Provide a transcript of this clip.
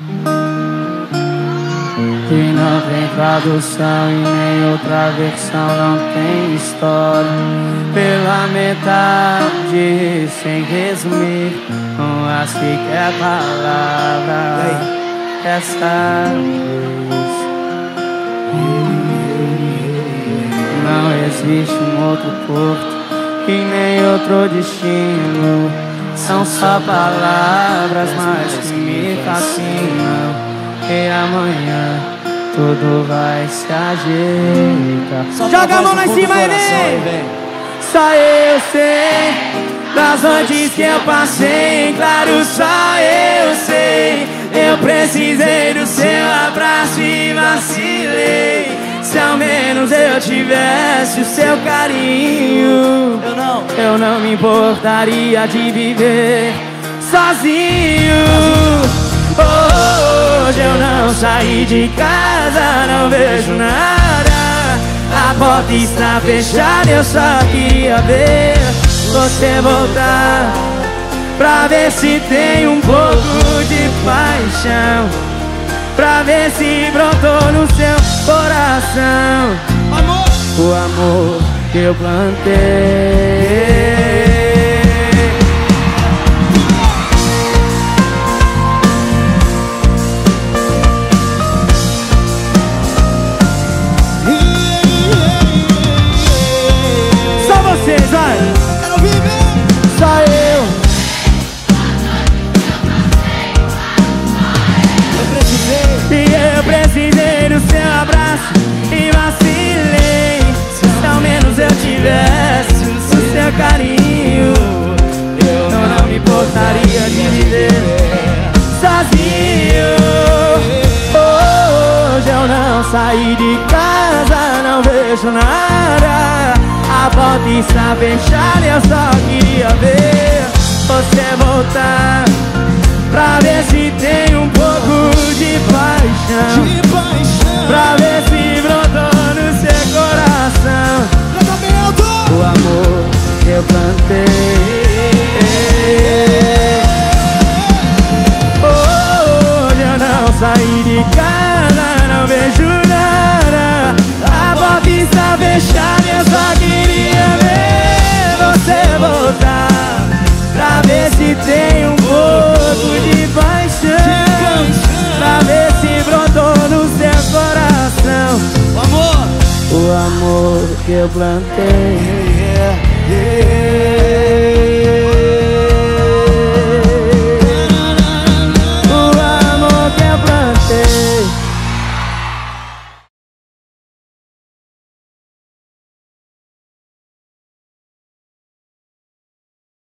E não tem tradução e nem outra versão, não tem história. Pela metade, sem resumir, não há sequer palavra. Essa vez. Não existe um outro porto e nem outro destino. São só palavras, mas que me fascinam. E amanhã tudo vai se ajeitar. Joga a mão lá em cima e vem! Só eu sei das noites que eu passei. Claro, só eu sei. Eu precisei do seu abraço e vacilei. Se ao menos eu tivesse o seu carinho, me importaria de viver sozinho. Hoje eu não saí de casa, não vejo nada. A porta está fechada, eu só queria ver você voltar. Pra ver se tem um pouco de paixão. Pra ver se brotou no seu coração Amor! o amor que eu plantei. Tivesse o seu carinho, eu não me importaria de viver sozinho. Hoje eu não saí de casa, não vejo nada. A porta está fechada eu só queria ver você voltar. Pra ver se tem um pouco De paixão! Saí de casa, não vejo nada A porta está fechada eu só queria ver você voltar Pra ver se tem um pouco de paixão Pra ver se brotou no seu coração O amor! O amor que eu plantei O amor